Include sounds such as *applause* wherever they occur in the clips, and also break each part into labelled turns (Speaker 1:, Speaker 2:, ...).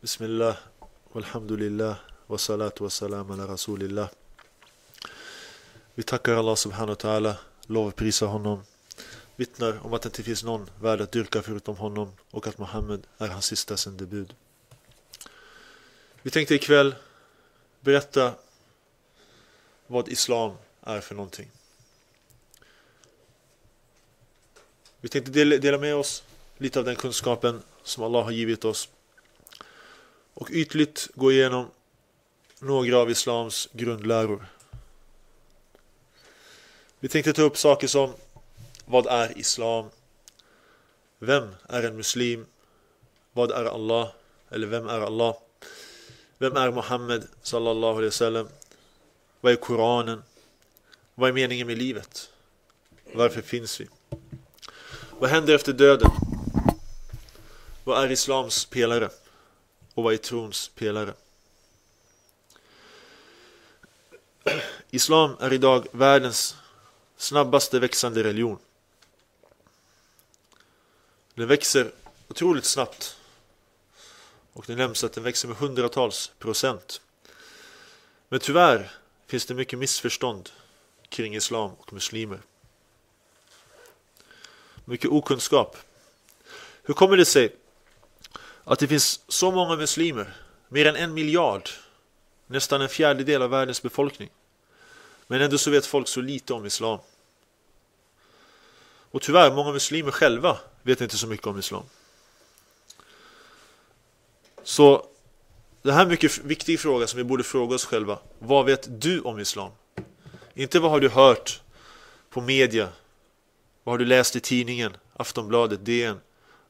Speaker 1: Bismillah, walhamdulillah, wa wassalam ala rasulillah. Vi tackar Allah subhanahu wa ta'ala, lovprisar honom, vittnar om att det inte finns någon värd att dyrka förutom honom och att Muhammed är hans sista sändebud. Vi tänkte ikväll berätta vad Islam är för någonting. Vi tänkte dela med oss lite av den kunskapen som Allah har givit oss och ytligt gå igenom några av Islams grundläror. Vi tänkte ta upp saker som Vad är Islam? Vem är en muslim? Vad är Allah? Eller vem är Allah? Vem är Muhammed sallallahu alaihi wasallam? Vad är Koranen? Vad är meningen med livet? Varför finns vi? Vad händer efter döden? Vad är Islams pelare? Och vad är trons pelare? *clears throat* Islam är idag världens snabbaste växande religion. Den växer otroligt snabbt. Och det nämns att den växer med hundratals procent. Men tyvärr finns det mycket missförstånd kring islam och muslimer. Mycket okunskap. Hur kommer det sig att det finns så många muslimer, mer än en miljard, nästan en fjärdedel av världens befolkning. Men ändå så vet folk så lite om islam. Och tyvärr, många muslimer själva vet inte så mycket om islam. Så det här är en mycket viktig fråga som vi borde fråga oss själva. Vad vet du om islam? Inte vad har du hört på media? Vad har du läst i tidningen, Aftonbladet, DN?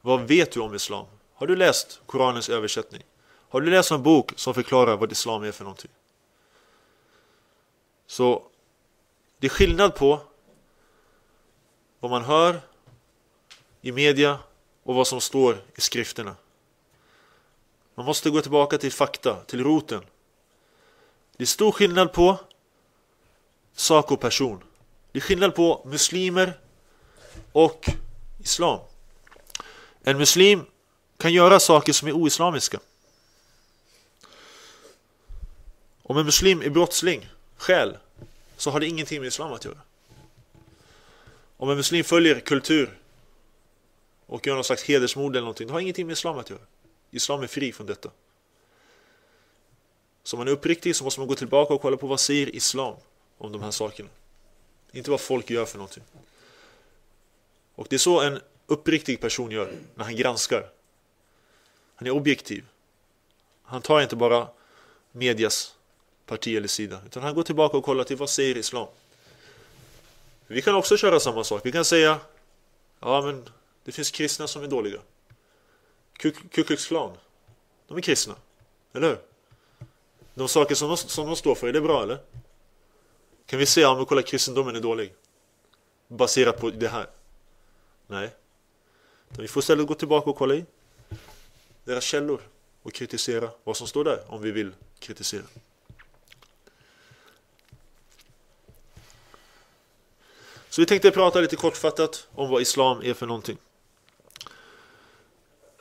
Speaker 1: Vad vet du om islam? Har du läst Koranens översättning? Har du läst en bok som förklarar vad islam är för någonting? Så det är skillnad på vad man hör i media och vad som står i skrifterna. Man måste gå tillbaka till fakta, till roten. Det är stor skillnad på sak och person. Det är skillnad på muslimer och islam. En muslim kan göra saker som är oislamiska. Om en muslim är brottsling, själ, så har det ingenting med islam att göra. Om en muslim följer kultur och gör någon slags hedersmord eller någonting, det har ingenting med islam att göra. Islam är fri från detta. Så om man är uppriktig så måste man gå tillbaka och kolla på vad säger islam om de här sakerna. Inte vad folk gör för någonting. Och det är så en uppriktig person gör när han granskar. Han är objektiv. Han tar inte bara medias parti eller sida. Utan han går tillbaka och kollar till vad säger islam. Vi kan också köra samma sak. Vi kan säga Ja men det finns kristna som är dåliga. Ku Klux Klan. De är kristna. Eller hur? De saker som de, som de står för, är det bra eller? Kan vi säga, ja men kolla kristendomen är dålig. Baserat på det här. Nej. Vi får istället gå tillbaka och kolla i deras källor och kritisera vad som står där om vi vill kritisera. Så vi tänkte prata lite kortfattat om vad Islam är för någonting.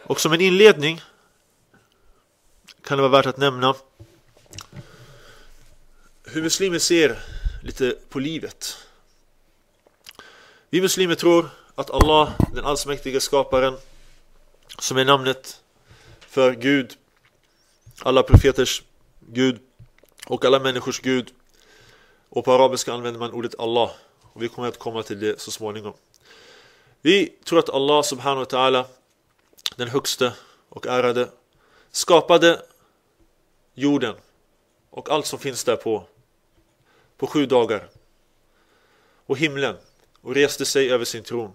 Speaker 1: Och som en inledning kan det vara värt att nämna hur muslimer ser lite på livet. Vi muslimer tror att Allah, den allsmäktige skaparen, som är namnet för Gud, alla profeters Gud och alla människors Gud. Och på arabiska använder man ordet Allah. Och vi kommer att komma till det så småningom. Vi tror att Allah subhanahu wa ta'ala, den högste och ärade, skapade jorden och allt som finns där på, på sju dagar. Och himlen och reste sig över sin tron.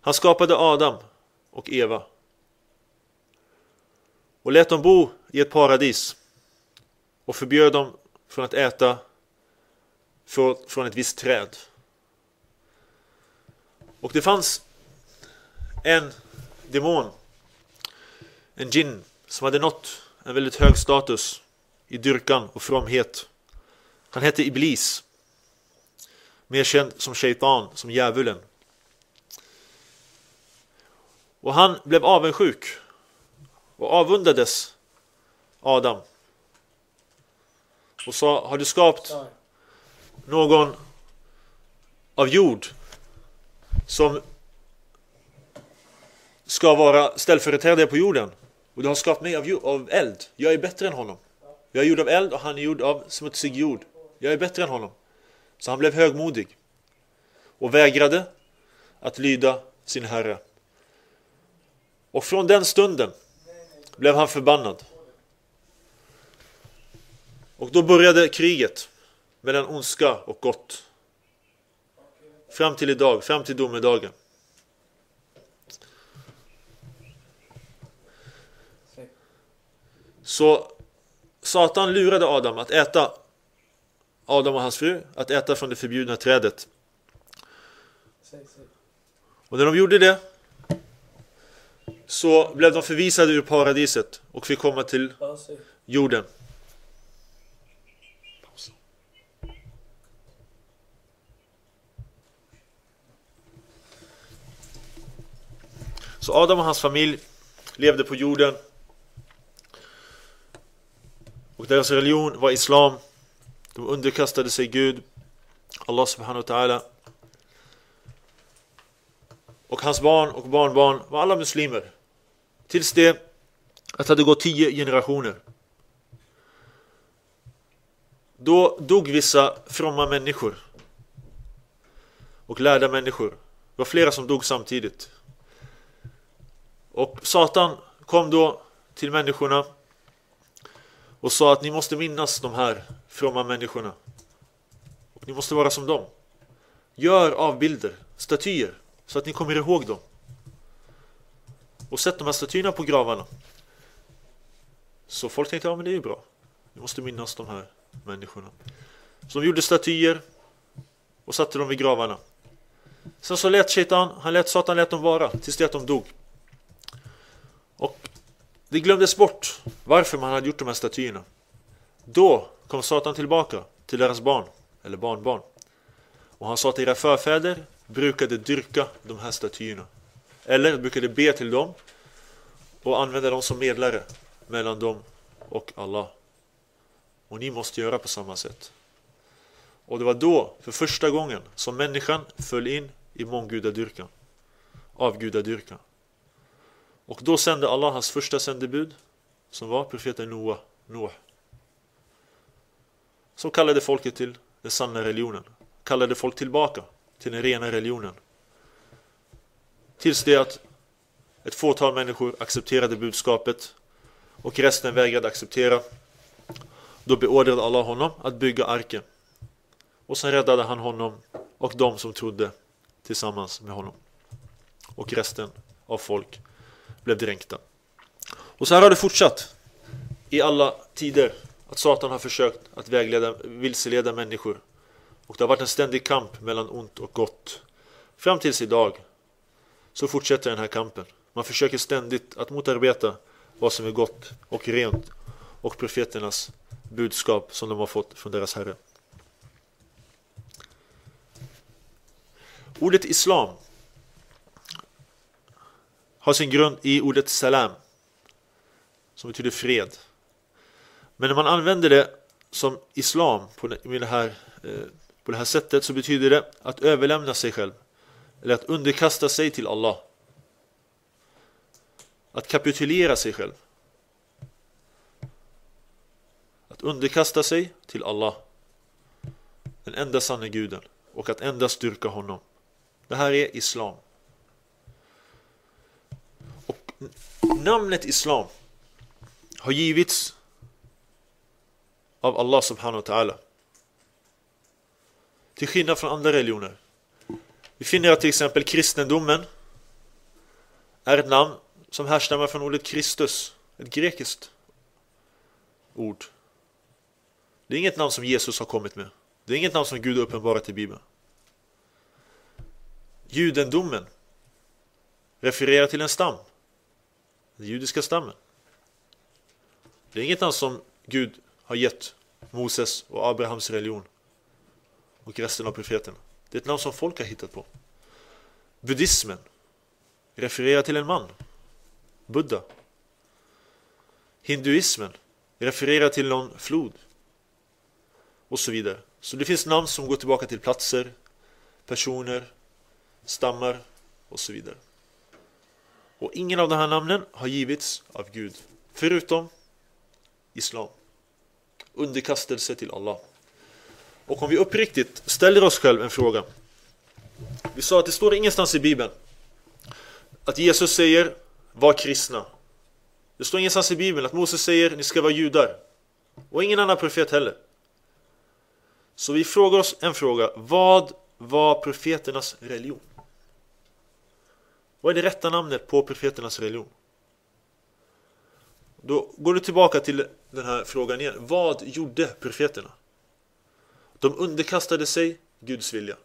Speaker 1: Han skapade Adam och Eva och lät dem bo i ett paradis och förbjöd dem från att äta från ett visst träd. Och det fanns en demon, en djinn, som hade nått en väldigt hög status i dyrkan och fromhet. Han hette Iblis, mer känd som shaitan, som djävulen. Och han blev avundsjuk och avundades Adam och sa har du skapat någon av jord som ska vara ställföreträdare på jorden och du har skapat mig av, av eld. Jag är bättre än honom. Jag är gjord av eld och han är gjord av smutsig jord. Jag är bättre än honom. Så han blev högmodig och vägrade att lyda sin herre. Och från den stunden blev han förbannad. Och då började kriget mellan ondska och gott. Fram till idag, fram till domedagen. Så Satan lurade Adam att äta Adam och hans fru att äta från det förbjudna trädet. Och när de gjorde det så blev de förvisade ur paradiset och fick komma till jorden. Så Adam och hans familj levde på jorden och deras religion var Islam. De underkastade sig Gud, Allah subhanahu wa ta'ala. Och hans barn och barnbarn var alla muslimer. Tills det att det hade gått tio generationer. Då dog vissa fromma människor. Och lärda människor. Det var flera som dog samtidigt. Och Satan kom då till människorna och sa att ni måste minnas de här fromma människorna. Och ni måste vara som dem. Gör avbilder, statyer, så att ni kommer ihåg dem. Och sätt de här statyerna på gravarna. Så folk tänkte, ja men det är ju bra. Vi måste minnas de här människorna. Så de gjorde statyer och satte dem vid gravarna. Sen så lät Shaitan, han lät Satan lät dem vara tills det att de dog. Och det glömdes bort varför man hade gjort de här statyerna. Då kom Satan tillbaka till deras barn, eller barnbarn. Och han sa att era förfäder brukade dyrka de här statyerna. Eller brukade be till dem och använda dem som medlare mellan dem och Allah. Och ni måste göra på samma sätt. Och det var då, för första gången, som människan föll in i månggudadyrkan. Avgudadyrkan. Och då sände Allah hans första sändebud som var profeten Noah, Noah. Som kallade folket till den sanna religionen. Kallade folk tillbaka till den rena religionen. Tills det att ett fåtal människor accepterade budskapet och resten vägrade acceptera. Då beordrade Allah honom att bygga arken. Och sen räddade han honom och de som trodde tillsammans med honom. Och resten av folk blev dränkta. Och så här har det fortsatt i alla tider att Satan har försökt att vägleda, vilseleda människor. Och det har varit en ständig kamp mellan ont och gott. Fram tills idag så fortsätter den här kampen. Man försöker ständigt att motarbeta vad som är gott och rent och profeternas budskap som de har fått från deras Herre. Ordet Islam har sin grund i ordet salam som betyder fred. Men när man använder det som islam på det här, eh, på det här sättet så betyder det att överlämna sig själv eller att underkasta sig till Allah. Att kapitulera sig själv. Att underkasta sig till Allah. Den enda sanna guden. Och att endast styrka honom. Det här är Islam. namnet Islam har givits av Allah subhanahu wa ta'ala. Till skillnad från andra religioner. Vi finner att till exempel kristendomen är ett namn som härstammar från ordet Kristus, ett grekiskt ord. Det är inget namn som Jesus har kommit med. Det är inget namn som Gud har uppenbarat i Bibeln. Judendomen refererar till en stam den judiska stammen. Det är inget namn som Gud har gett Moses och Abrahams religion och resten av profeterna. Det är ett namn som folk har hittat på. Buddhismen refererar till en man, Buddha. Hinduismen refererar till någon flod. Och så vidare. Så det finns namn som går tillbaka till platser, personer, stammar och så vidare. Och ingen av de här namnen har givits av Gud. Förutom Islam. Underkastelse till Allah. Och om vi uppriktigt ställer oss själv en fråga. Vi sa att det står ingenstans i Bibeln att Jesus säger var kristna. Det står ingenstans i Bibeln att Moses säger ni ska vara judar. Och ingen annan profet heller. Så vi frågar oss en fråga. Vad var profeternas religion? Vad är det rätta namnet på profeternas religion? Då går du tillbaka till den här frågan igen. Vad gjorde profeterna? De underkastade sig Guds vilja.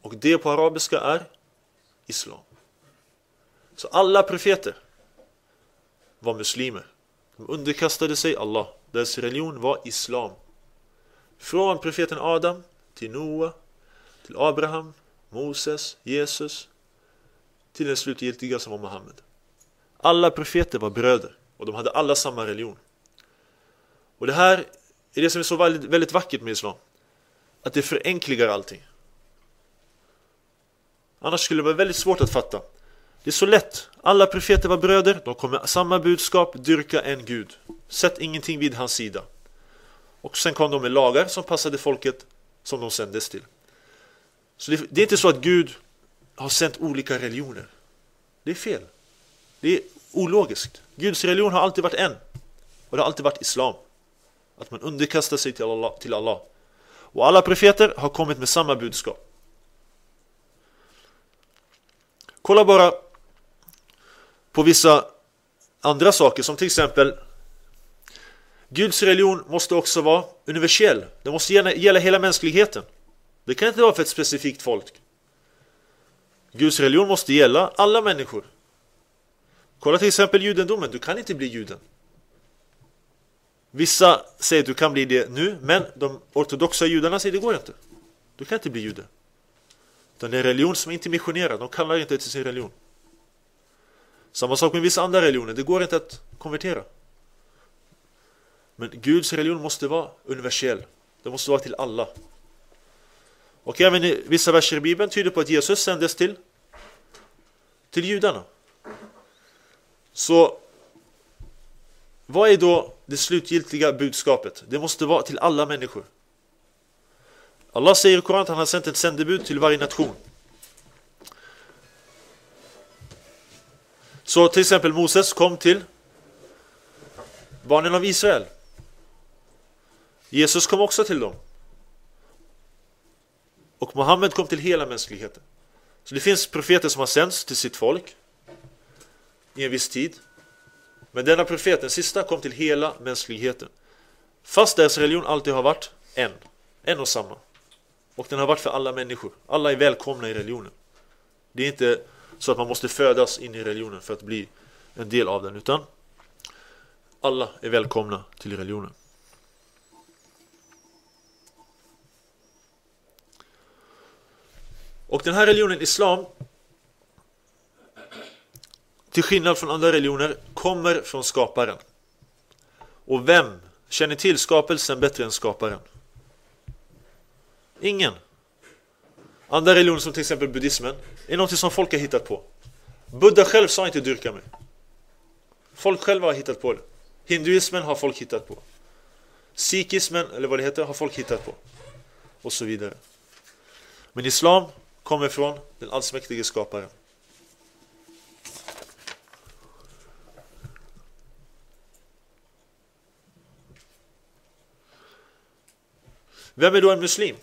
Speaker 1: Och det på arabiska är Islam. Så alla profeter var muslimer. De underkastade sig Allah. Deras religion var Islam. Från profeten Adam till Noa, till Abraham, Moses, Jesus, till den slutgiltiga som var Muhammed. Alla profeter var bröder och de hade alla samma religion. Och det här är det som är så väldigt, väldigt vackert med Islam. Att det förenkligar allting. Annars skulle det vara väldigt svårt att fatta. Det är så lätt. Alla profeter var bröder, de kom med samma budskap, dyrka en gud. Sätt ingenting vid hans sida. Och sen kom de med lagar som passade folket som de sändes till. Så det, det är inte så att Gud har sänt olika religioner. Det är fel. Det är ologiskt. Guds religion har alltid varit en. Och det har alltid varit Islam. Att man underkastar sig till Allah. Till Allah. Och alla profeter har kommit med samma budskap. Kolla bara på vissa andra saker som till exempel Guds religion måste också vara universell. Den måste gälla, hela mänskligheten. Det kan inte vara för ett specifikt folk. Guds religion måste gälla alla människor. Kolla till exempel judendomen, du kan inte bli juden. Vissa säger att du kan bli det nu, men de ortodoxa judarna säger att det går inte. Du kan inte bli jude. Utan det är en religion som inte missionerar, de kallar inte till sin religion. Samma sak med vissa andra religioner, det går inte att konvertera. Men Guds religion måste vara universell. Det måste vara till alla. Och även i vissa verser i Bibeln tyder på att Jesus sändes till till judarna. Så vad är då det slutgiltiga budskapet? Det måste vara till alla människor. Allah säger i Koranen att han har sänt ett sändebud till varje nation. Så till exempel Moses kom till barnen av Israel. Jesus kom också till dem. Och Muhammed kom till hela mänskligheten. Så det finns profeter som har sänts till sitt folk i en viss tid. Men denna profet, den sista, kom till hela mänskligheten. Fast deras religion alltid har varit en, en och samma. Och den har varit för alla människor. Alla är välkomna i religionen. Det är inte så att man måste födas in i religionen för att bli en del av den, utan alla är välkomna till religionen. Och den här religionen, Islam, till skillnad från andra religioner, kommer från skaparen. Och vem känner till skapelsen bättre än skaparen? Ingen. Andra religioner som till exempel buddhismen är något som folk har hittat på. Buddha själv sa inte dyrka mig. Folk själva har hittat på det. Hinduismen har folk hittat på. Sikhismen, eller vad det heter, har folk hittat på. Och så vidare. Men Islam kommer från den allsmäktige skaparen. Vem är då en muslim?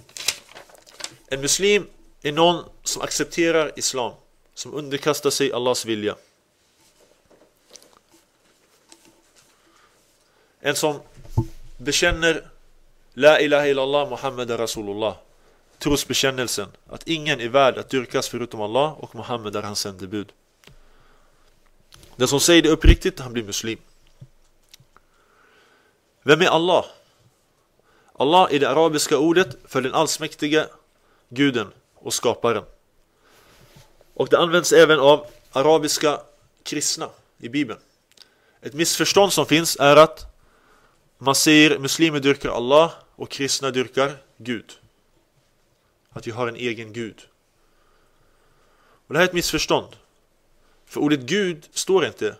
Speaker 1: En muslim är någon som accepterar islam, som underkastar sig Allahs vilja. En som bekänner La ilaha illallah Muhammad Rasulullah trosbekännelsen att ingen är värd att dyrkas förutom Allah och Muhammed är hans sändebud. Den som säger det uppriktigt, han blir muslim. Vem är Allah? Allah är det arabiska ordet för den allsmäktige guden och skaparen. Och det används även av arabiska kristna i Bibeln. Ett missförstånd som finns är att man säger muslimer dyrkar Allah och kristna dyrkar Gud. Att vi har en egen Gud. Och det här är ett missförstånd. För ordet Gud står inte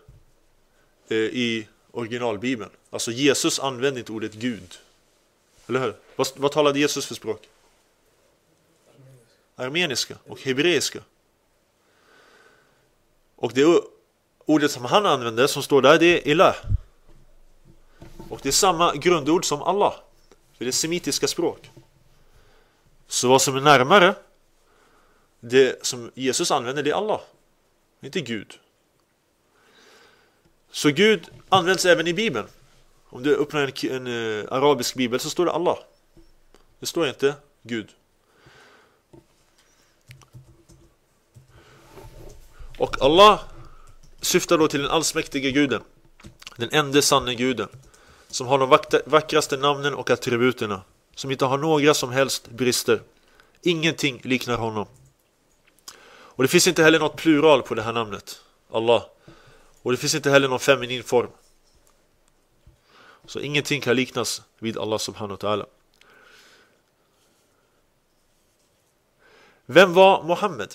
Speaker 1: eh, i originalbibeln. Alltså Jesus använde inte ordet Gud. Eller hur? Vad, vad talade Jesus för språk? Armeniska och hebreiska. Och det ordet som han använde som står där det är ilah. Och det är samma grundord som Allah. För det är semitiska språk. Så vad som är närmare det som Jesus använder det är Allah. Inte Gud. Så Gud används även i Bibeln. Om du öppnar en, en uh, arabisk bibel så står det Allah. Det står inte Gud. Och Allah syftar då till den allsmäktige guden. Den enda sanne guden. Som har de vackraste namnen och attributerna. Som inte har några som helst brister. Ingenting liknar honom. Och det finns inte heller något plural på det här namnet. Allah. Och det finns inte heller någon feminin form. Så ingenting kan liknas vid Allah subhanahu wa ta'ala. Vem var Muhammed?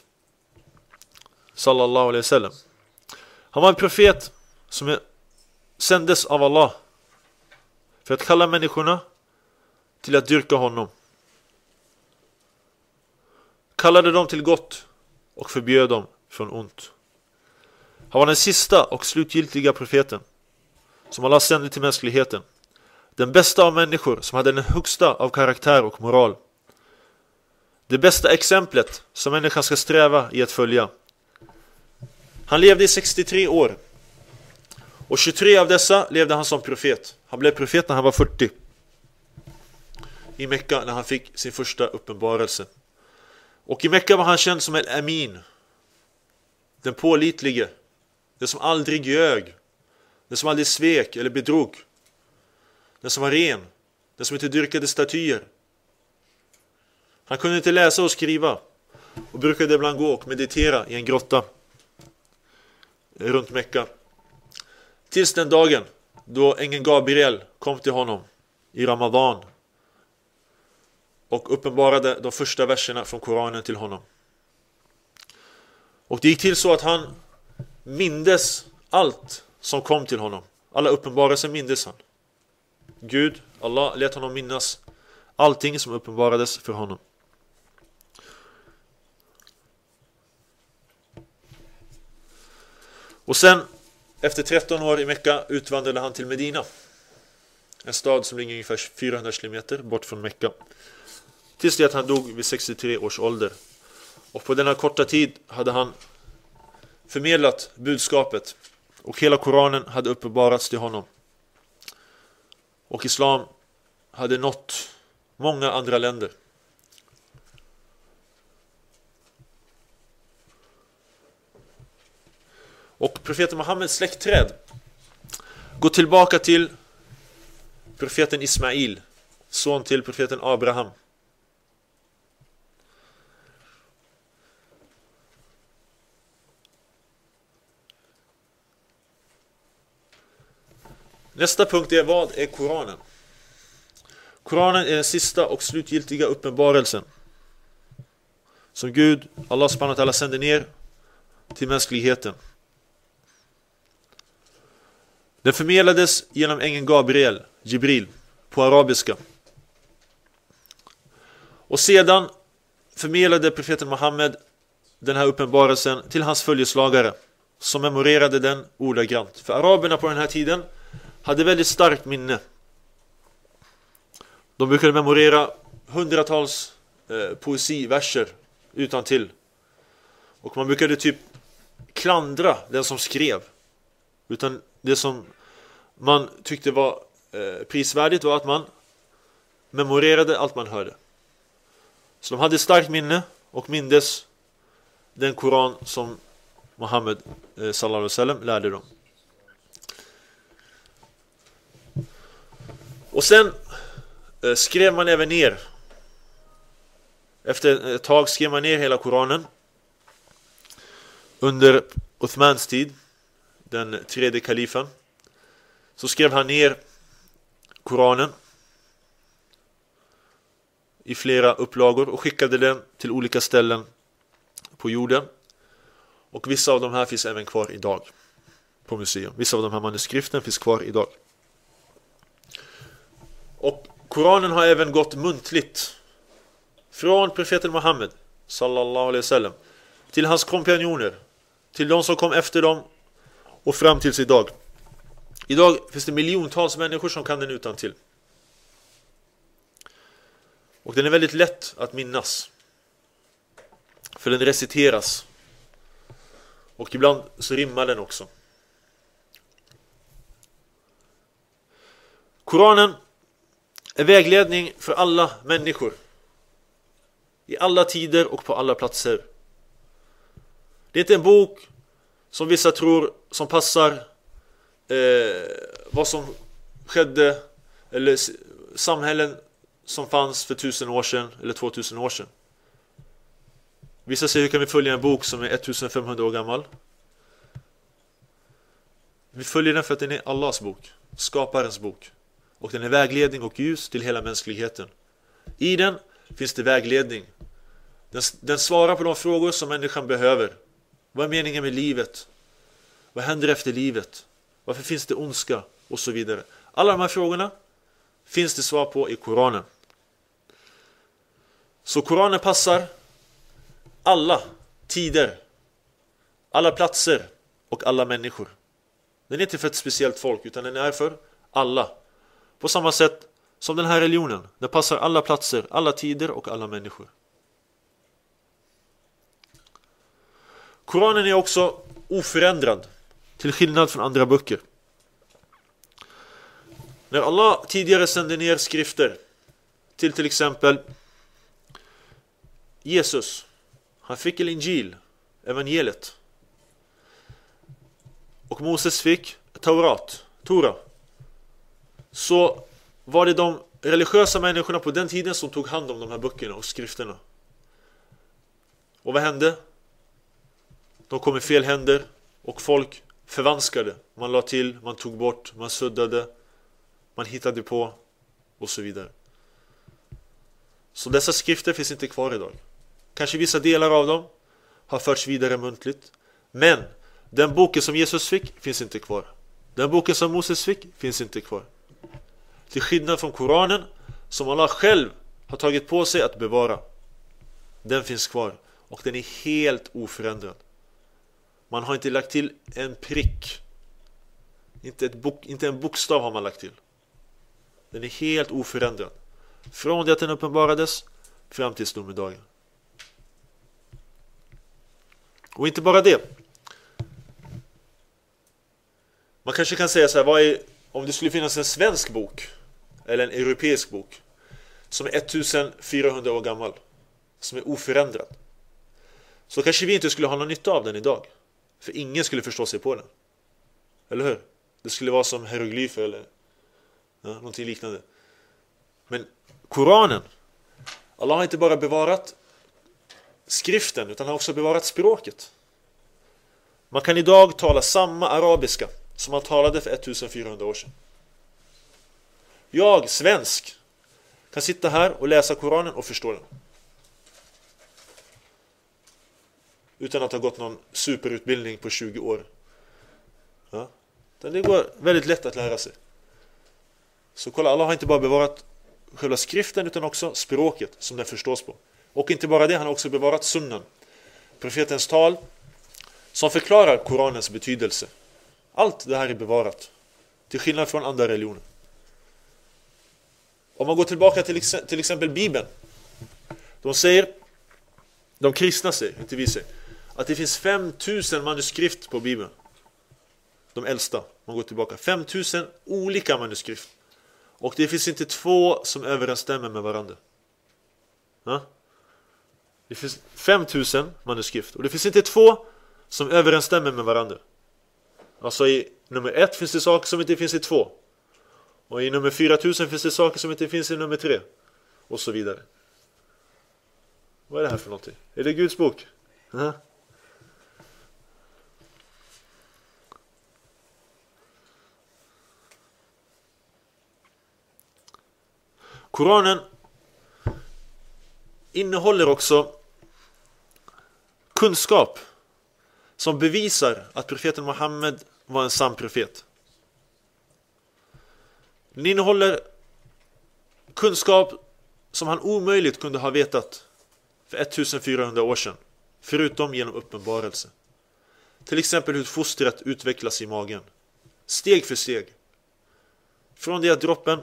Speaker 1: Sallallahu alaihi wasallam. Han var en profet som sändes av Allah för att kalla människorna till att dyrka honom. Kallade dem till gott och förbjöd dem från ont. Han var den sista och slutgiltiga profeten som Allah sände till mänskligheten. Den bästa av människor som hade den högsta av karaktär och moral. Det bästa exemplet som människan ska sträva i att följa. Han levde i 63 år. Och 23 av dessa levde han som profet. Han blev profet när han var 40. I Mekka när han fick sin första uppenbarelse. Och i Mekka var han känd som El Amin. Den pålitlige. Den som aldrig ljög. Den som aldrig svek eller bedrog. Den som var ren. Den som inte dyrkade statyer. Han kunde inte läsa och skriva. Och brukade ibland gå och meditera i en grotta. Runt Mekka. Tills den dagen då ängeln Gabriel kom till honom i Ramadan och uppenbarade de första verserna från Koranen till honom. Och det gick till så att han mindes allt som kom till honom. Alla uppenbarelser mindes han. Gud, Allah, lät honom minnas allting som uppenbarades för honom. Och sen, efter 13 år i Mekka, utvandrade han till Medina. En stad som ligger ungefär 400 km bort från Mekka. Tills det att han dog vid 63 års ålder. Och på denna korta tid hade han förmedlat budskapet och hela Koranen hade uppenbarats till honom. Och Islam hade nått många andra länder. Och profeten Muhammeds släktträd går tillbaka till profeten Ismail, son till profeten Abraham. Nästa punkt är vad är Koranen? Koranen är den sista och slutgiltiga uppenbarelsen som Gud, Allah subhanahu wa sänder ner till mänskligheten. Den förmedlades genom ängeln Gabriel, Jibril, på arabiska. Och sedan förmedlade profeten Muhammed den här uppenbarelsen till hans följeslagare som memorerade den ordagrant. För araberna på den här tiden hade väldigt starkt minne. De brukade memorera hundratals eh, poesiverser utan till. Och man brukade typ klandra den som skrev. Utan det som man tyckte var eh, prisvärdigt var att man memorerade allt man hörde. Så de hade starkt minne och mindes den Koran som Muhammed eh, sallallahu alaihi wasallam lärde dem. Och sen eh, skrev man även ner Efter ett tag skrev man ner hela Koranen Under Uthmans tid Den tredje kalifen så skrev han ner Koranen i flera upplagor och skickade den till olika ställen på jorden. Och vissa av de här finns även kvar idag på museum. Vissa av de här manuskriften finns kvar idag. Och Koranen har även gått muntligt från profeten Muhammed sallallahu alaihi wasallam till hans kompanjoner, till de som kom efter dem och fram tills idag. Idag finns det miljontals människor som kan den utan till. Och den är väldigt lätt att minnas. För den reciteras. Och ibland så rimmar den också. Koranen en vägledning för alla människor. I alla tider och på alla platser. Det är inte en bok som vissa tror som passar eh, vad som skedde eller samhällen som fanns för tusen år sedan eller 2000 år sedan. Vissa säger hur kan vi följa en bok som är 1500 år gammal? Vi följer den för att den är Allahs bok, skaparens bok. Och den är vägledning och ljus till hela mänskligheten. I den finns det vägledning. Den, den svarar på de frågor som människan behöver. Vad är meningen med livet? Vad händer efter livet? Varför finns det ondska? Och så vidare. Alla de här frågorna finns det svar på i Koranen. Så Koranen passar alla tider, alla platser och alla människor. Den är inte för ett speciellt folk utan den är för alla. På samma sätt som den här religionen. Den passar alla platser, alla tider och alla människor. Koranen är också oförändrad till skillnad från andra böcker. När Allah tidigare sände ner skrifter till till exempel Jesus. Han fick el-Injil, evangeliet. Och Moses fick Taurat, Tora. Så var det de religiösa människorna på den tiden som tog hand om de här böckerna och skrifterna. Och vad hände? De kom i fel händer och folk förvanskade. Man la till, man tog bort, man suddade, man hittade på och så vidare. Så dessa skrifter finns inte kvar idag. Kanske vissa delar av dem har förts vidare muntligt. Men den boken som Jesus fick finns inte kvar. Den boken som Moses fick finns inte kvar. Till skillnad från Koranen som Allah själv har tagit på sig att bevara. Den finns kvar och den är helt oförändrad. Man har inte lagt till en prick. Inte, ett bok, inte en bokstav har man lagt till. Den är helt oförändrad. Från det att den uppenbarades fram till domedagen. Och inte bara det. Man kanske kan säga så här, vad är, om det skulle finnas en svensk bok eller en europeisk bok som är 1400 år gammal, som är oförändrad, så kanske vi inte skulle ha någon nytta av den idag. För ingen skulle förstå sig på den. Eller hur? Det skulle vara som hieroglyfer eller ja, någonting liknande. Men Koranen, Allah har inte bara bevarat skriften utan har också bevarat språket. Man kan idag tala samma arabiska som man talade för 1400 år sedan. Jag, svensk, kan sitta här och läsa Koranen och förstå den. Utan att ha gått någon superutbildning på 20 år. Ja. Det går väldigt lätt att lära sig. Så kolla, Allah har inte bara bevarat själva skriften utan också språket som den förstås på. Och inte bara det, han har också bevarat sunnan. Profetens tal som förklarar Koranens betydelse. Allt det här är bevarat. Till skillnad från andra religioner. Om man går tillbaka till, till exempel Bibeln. De säger, de kristna säger, inte vi säger, att det finns 5000 manuskript på Bibeln. De äldsta, man går tillbaka. 5000 olika manuskript. Och det finns inte två som överensstämmer med varandra. Ja? Det finns 5000 manuskript och det finns inte två som överensstämmer med varandra. Alltså i nummer ett finns det saker som inte finns i två. Och i nummer 4000 finns det saker som inte finns i nummer 3. Och så vidare. Vad är det här för någonting? Är det Guds bok? Uh-huh. Koranen innehåller också kunskap som bevisar att profeten Muhammed var en sann profet. Den innehåller kunskap som han omöjligt kunde ha vetat för 1400 år sedan, förutom genom uppenbarelse. Till exempel hur fostret utvecklas i magen, steg för steg. Från det att droppen,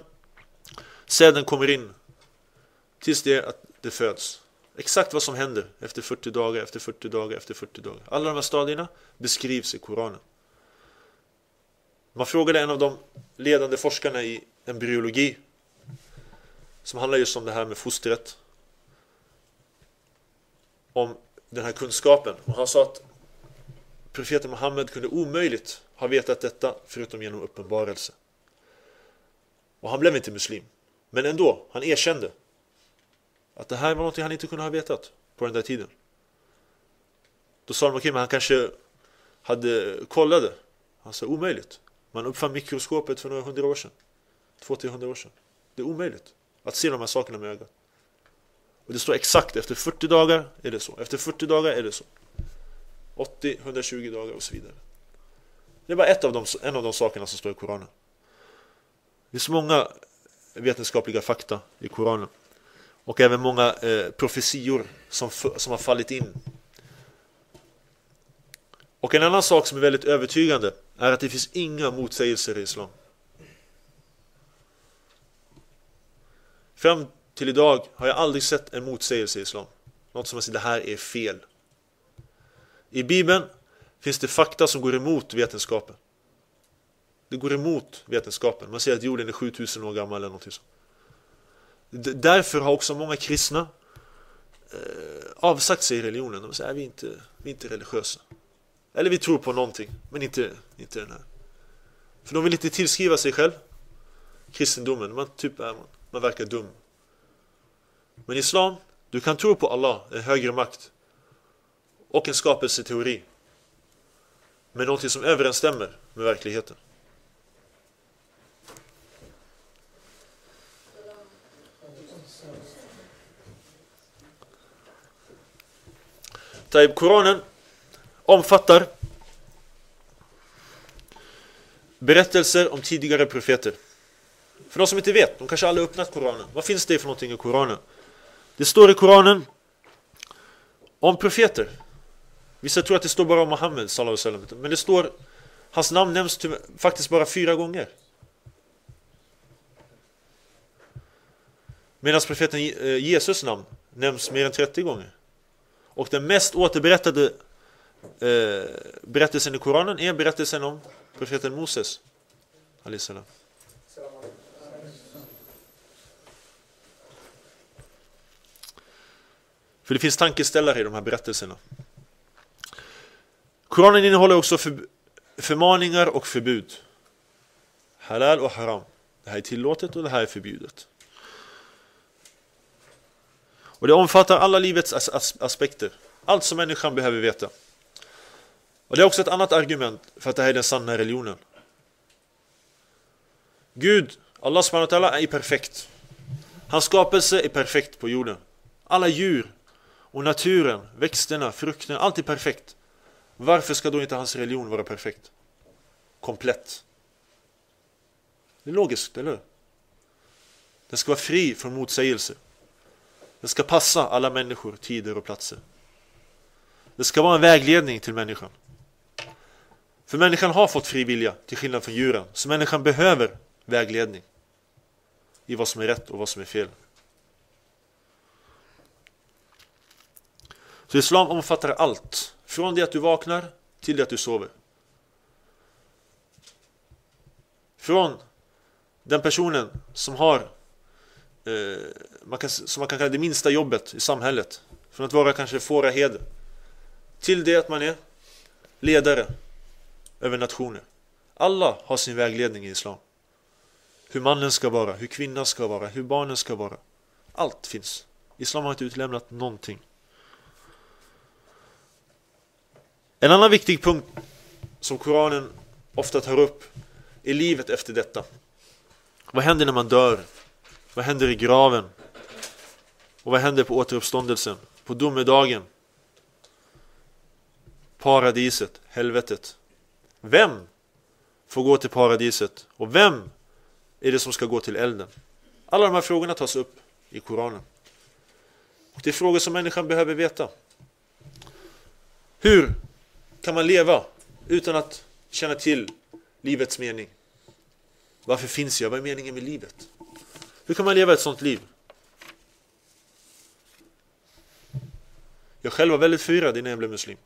Speaker 1: säden kommer in, tills det att det föds. Exakt vad som händer efter 40 dagar, efter 40 dagar, efter 40 dagar. Alla de här stadierna beskrivs i Koranen. Man frågade en av de ledande forskarna i embryologi som handlar just om det här med fostret om den här kunskapen. Och han sa att profeten Muhammed kunde omöjligt ha vetat detta förutom genom uppenbarelse. Och han blev inte muslim. Men ändå, han erkände att det här var något han inte kunde ha vetat på den där tiden. Då sa de okej, okay, men han kanske hade kollade. Han sa omöjligt. Man uppfann mikroskopet för några hundra år sedan. Två, tre hundra år sedan. Det är omöjligt att se de här sakerna med ögat. Och det står exakt, efter 40 dagar är det så. Efter 40 dagar är det så. 80, 120 dagar och så vidare. Det är bara ett av de, en av de sakerna som står i Koranen. Det finns många vetenskapliga fakta i Koranen. Och även många eh, profetior som, som har fallit in. Och en annan sak som är väldigt övertygande är att det finns inga motsägelser i Islam. Fram till idag har jag aldrig sett en motsägelse i Islam. Något som man säger, det här är fel. I Bibeln finns det fakta som går emot vetenskapen. Det går emot vetenskapen. Man säger att jorden är 7000 år gammal eller något sånt. Därför har också många kristna eh, avsagt sig religionen. De säger att vi är inte, vi är inte religiösa. Eller vi tror på någonting, men inte, inte den här. För de vill inte tillskriva sig själv kristendomen. Man, typ är, man, man verkar dum. Men islam, du kan tro på Allah, en högre makt och en skapelseteori. Men någonting som överensstämmer med verkligheten. Taib, Koranen omfattar berättelser om tidigare profeter. För de som inte vet, de kanske aldrig öppnat Koranen. Vad finns det för någonting i Koranen? Det står i Koranen om profeter. Vissa tror att det står bara om Muhammed men det står hans namn nämns faktiskt bara fyra gånger. Medan profeten eh, Jesus namn nämns mer än 30 gånger. Och den mest återberättade Eh, berättelsen i Koranen är berättelsen om profeten Moses. För det finns tankeställare i de här berättelserna. Koranen innehåller också för, förmaningar och förbud. Halal och haram. Det här är tillåtet och det här är förbjudet. Och det omfattar alla livets as aspekter. Allt som människan behöver veta. Och det är också ett annat argument för att det här är den sanna religionen. Gud, Allah subhanahu wa är perfekt. Hans skapelse är perfekt på jorden. Alla djur och naturen, växterna, frukterna, allt är perfekt. Varför ska då inte hans religion vara perfekt? Komplett. Det är logiskt, eller hur? Den ska vara fri från motsägelser. Den ska passa alla människor, tider och platser. Det ska vara en vägledning till människan. För människan har fått fri vilja, till skillnad från djuren. Så människan behöver vägledning i vad som är rätt och vad som är fel. Så islam omfattar allt. Från det att du vaknar till det att du sover. Från den personen som har eh, man kan, som man kan kalla det minsta jobbet i samhället. Från att vara kanske fåraherde, till det att man är ledare över nationer. Alla har sin vägledning i Islam. Hur mannen ska vara, hur kvinnan ska vara, hur barnen ska vara. Allt finns. Islam har inte utlämnat någonting. En annan viktig punkt som Koranen ofta tar upp är livet efter detta. Vad händer när man dör? Vad händer i graven? Och vad händer på återuppståndelsen? På domedagen? Paradiset, helvetet. Vem får gå till paradiset? Och vem är det som ska gå till elden? Alla de här frågorna tas upp i Koranen. Och det är frågor som människan behöver veta. Hur kan man leva utan att känna till livets mening? Varför finns jag? Vad är meningen med livet? Hur kan man leva ett sånt liv? Jag själv var väldigt förvirrad innan jag blev muslim.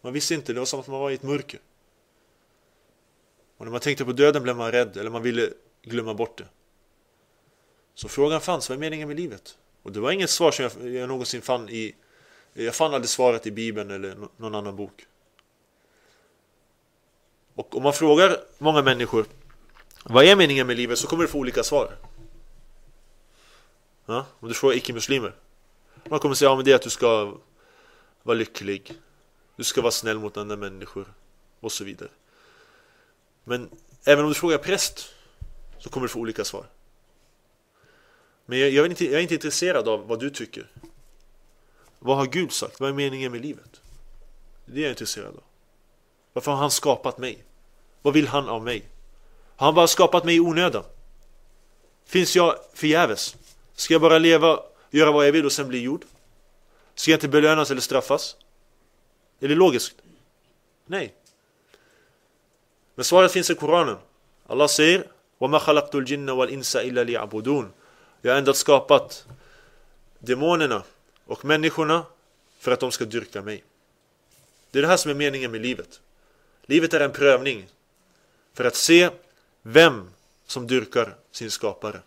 Speaker 1: Man visste inte, det var som att man var i ett mörker. Och när man tänkte på döden blev man rädd, eller man ville glömma bort det. Så frågan fanns, vad är meningen med livet? Och det var inget svar som jag, jag någonsin fann i Jag fann aldrig svaret i Bibeln eller någon annan bok. Och om man frågar många människor Vad är meningen med livet? så kommer du få olika svar. Ja? Om du frågar icke-muslimer Man kommer säga, ja men det är att du ska vara lycklig Du ska vara snäll mot andra människor och så vidare. Men även om du frågar präst så kommer du få olika svar. Men jag, jag, är inte, jag, är inte, intresserad av vad du tycker. Vad har Gud sagt? Vad är meningen med livet? Det är jag intresserad av. Varför har han skapat mig? Vad vill han av mig? Har han bara skapat mig i onödan? Finns jag förgäves? Ska jag bara leva, göra vad jag vill och sen bli gjord? Ska jag inte belönas eller straffas? Är det logiskt? Nej. Men svaret finns i Koranen. Allah säger وَمَا خَلَقْتُ الْجِنَّ وَالْإِنسَ إِلَّا لِيَعْبُدُونَ Jag har endast skapat demonerna och människorna för att de ska dyrka mig. Det är det här som är meningen med livet. Livet är en prövning för att se vem som dyrkar sin skapare.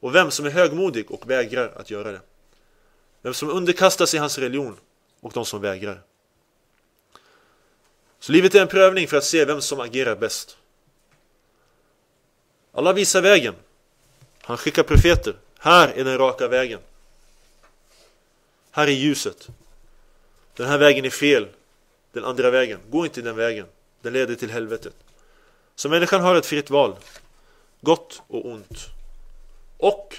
Speaker 1: Och vem som är högmodig och vägrar att göra det. Vem som underkastar sig hans religion och de som vägrar. Så livet är en prövning för att se vem som agerar bäst. Allah visar vägen. Han skickar profeter. Här är den raka vägen. Här är ljuset. Den här vägen är fel. Den andra vägen. Gå inte den vägen. Den leder till helvetet. Så människan har ett fritt val. Gott och ont. Och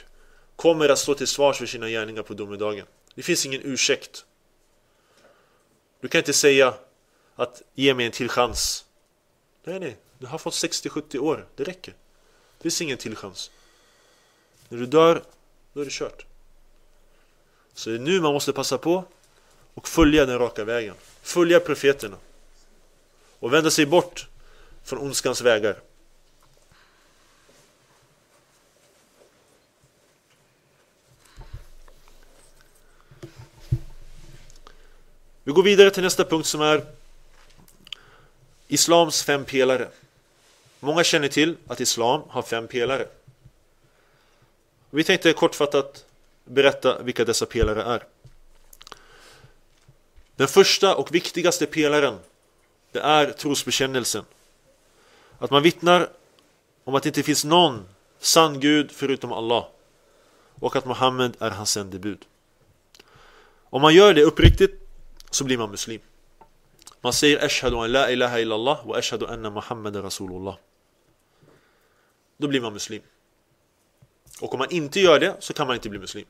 Speaker 1: kommer att stå till svars för sina gärningar på domedagen. Det finns ingen ursäkt. Du kan inte säga att ge mig en till chans. Nej, nej. Du har fått 60-70 år. Det räcker. Det finns ingen till chans. När du dör, då är det kört. Så det är nu man måste passa på och följa den raka vägen. Följa profeterna. Och vända sig bort från ondskans vägar. Vi går vidare till nästa punkt som är Islams fem pelare. Många känner till att Islam har fem pelare. Vi tänkte kortfattat berätta vilka dessa pelare är. Den första och viktigaste pelaren det är trosbekännelsen. Att man vittnar om att det inte finns någon sann Gud förutom Allah och att Muhammed är hans sändebud. Om man gör det uppriktigt så blir man muslim. Man säger ashhadu an la ilaha illallah wa ashhadu anna muhammad rasulullah. Då blir man muslim. Och om man inte gör det så kan man inte bli muslim.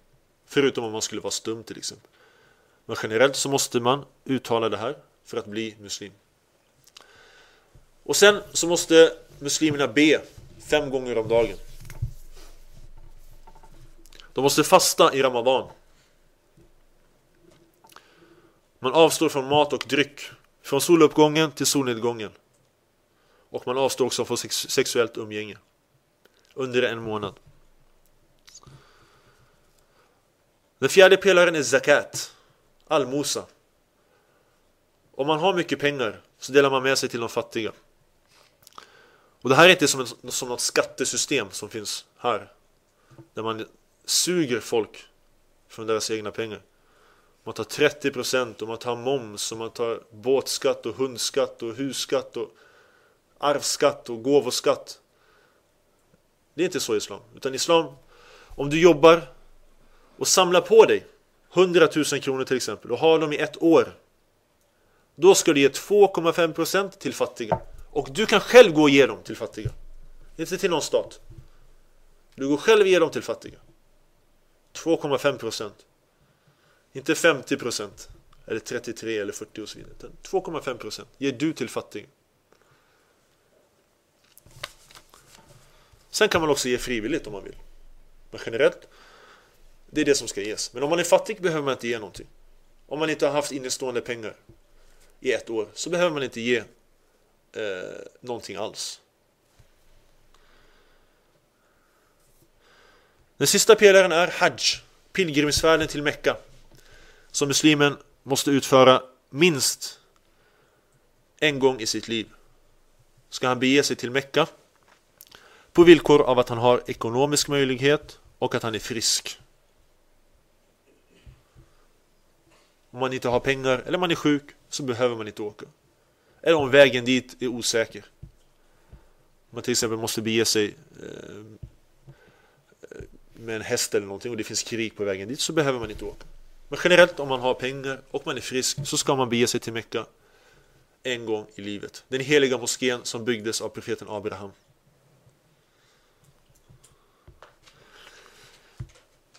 Speaker 1: Förutom om man skulle vara stum till exempel. Men generellt så måste man uttala det här för att bli muslim. Och sen så måste muslimerna be fem gånger om dagen. De måste fasta i Ramadan. Man avstår från mat och dryck. Från soluppgången till solnedgången. Och man avstår också från sexuellt umgänge. Under en månad. Den fjärde pelaren är zakat. Allmosa. Om man har mycket pengar så delar man med sig till de fattiga. Och det här är inte som, en, som något skattesystem som finns här. Där man suger folk från deras egna pengar. Man tar 30% och man tar moms och man tar båtskatt och hundskatt och husskatt och arvsskatt och gåvoskatt. Det är inte så islam. Utan islam, om du jobbar och samlar på dig 100 000 kronor till exempel och har dem i ett år. Då ska du ge 2,5% till fattiga. Och du kan själv gå och ge dem till fattiga. Inte till någon stat. Du går själv och ger dem till fattiga. 2,5 procent. Inte 50 procent. Eller 33 eller 40 och så vidare. 2,5 procent ger du till fattiga. Sen kan man också ge frivilligt om man vill. Men generellt, det är det som ska ges. Men om man är fattig behöver man inte ge någonting. Om man inte har haft innestående pengar i ett år så behöver man inte ge eh, någonting alls. Den sista pelaren är Hajj, pilgrimsfärden till Mekka. Som muslimen måste utföra minst en gång i sitt liv. Ska han bege sig till Mekka på villkor av att han har ekonomisk möjlighet och att han är frisk. Om man inte har pengar eller man är sjuk så behöver man inte åka. Eller om vägen dit är osäker. Om man till exempel måste bege sig eh, eh, med en häst eller någonting och det finns krig på vägen dit så behöver man inte åka. Men generellt om man har pengar och man är frisk så ska man bege sig till Mecka en gång i livet. Den heliga moskén som byggdes av profeten Abraham.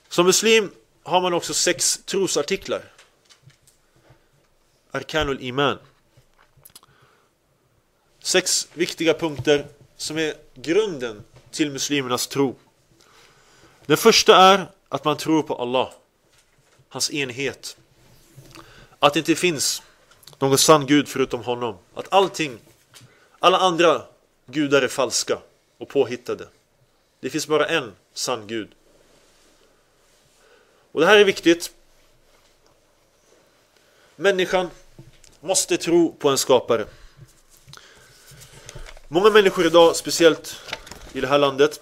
Speaker 1: Som muslim har man också sex trosartiklar. Arkanul Iman. Sex viktiga punkter som är grunden till muslimernas tro. Den första är att man tror på Allah. Hans enhet. Att det inte finns någon sann gud förutom honom. Att allting, alla andra gudar är falska och påhittade. Det finns bara en sann gud. Och det här är viktigt. Människan måste tro på en skapare. Många människor idag, speciellt i det här landet,